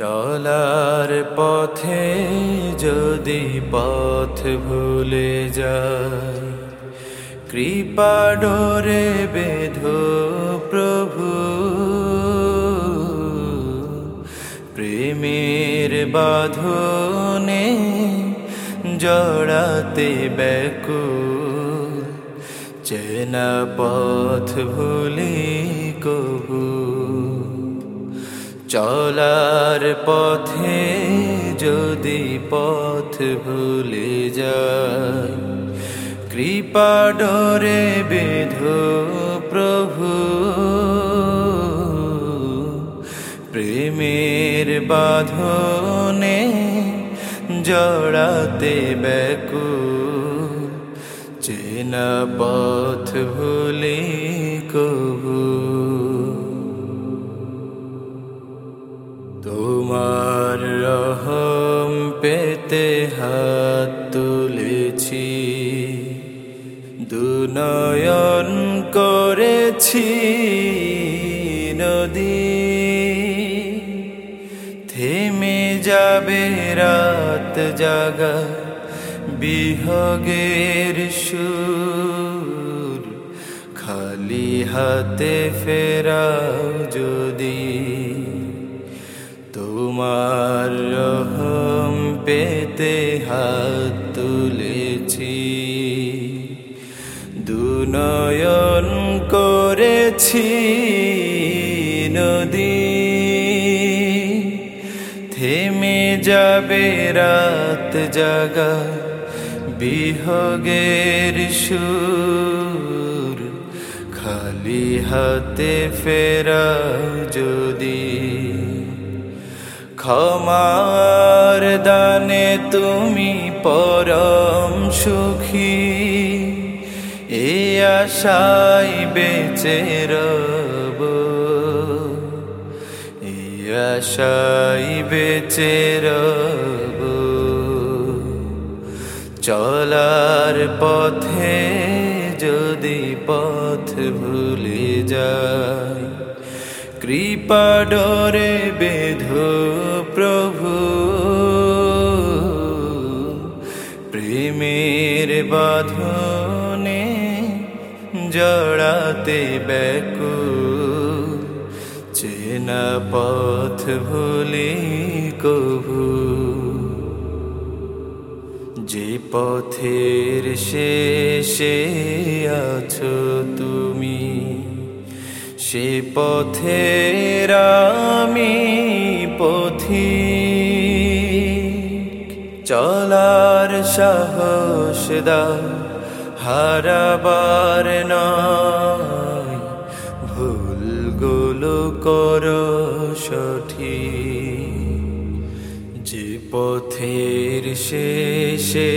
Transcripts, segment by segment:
চলার পথে যদি পথ ভুলে যায় কৃপা ডোরে বেধো প্রভু। প্রেমের বাঁধনে জড়াতে ব্যাকুল, চেনা পথ ভুলি কবু চলার পথে যদি পথ ভুলে যায় কৃপা ডরে বেধো প্রভু, প্রেমের বাঁধনে জড়াতে ব্যাকুল চেনা পথ ভুলে কবু পেতে হাত তুলেছি। দুনয়ন করেছি নদী। থেমে যাবে রাত জাগা বিহগের সুর। খালি হাতে ফেরাও যদি পেতে হাত তুলেছি। দুনয়ন করেছি নদী। থেমে যাবে রাত জাগা বিহগের সুর। খালি হাতে ফেরাও যদি। ক্ষমার দানে তুমি পরম সুখী। এ আশাই বেঁচে রব। এ আশাই বেঁচে রব। চলার পথে যদি পথ ভুলে যায় কৃপা ডরে বেধো প্রভু। প্রেমের বাঁধনে জড়াতে ব্যাকুল চেনা পথ ভুলি কভু। যে পথের শেষে আছো তুমি, সে পথের আমি পথি। চলার সাহস দাও, হারাবার নয়। ভুলগুলো কর সঠিক। যে পথের শেষে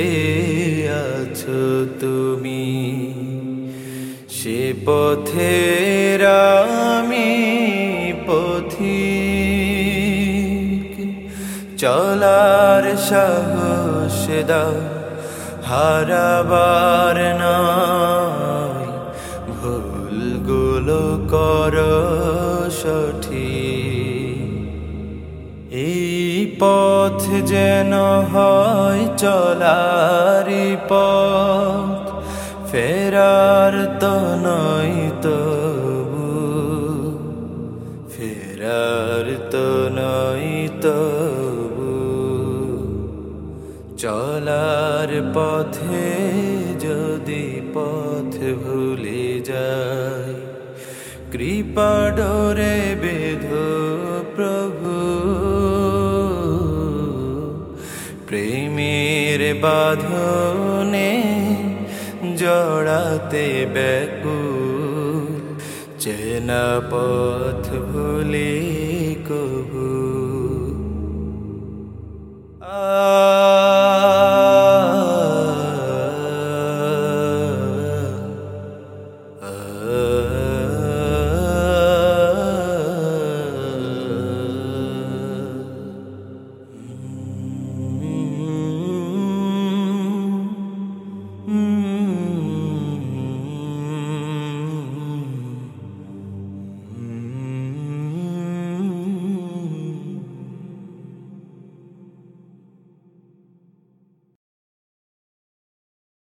আছো তুমি, সে পথের আমি পথিক। চলার সাহস দাও হারাবার নয় ভুলগুলো কর সঠিক এই পথ যেন হয় চলারি পথ ফেরার পথে যদি পথ ভুলে যায় কৃপা ডোরে বেধো প্রভু। প্রেমের বাঁধনে জড়াতে ব্যাকুল, চেনা পথ ভুলি কবু আ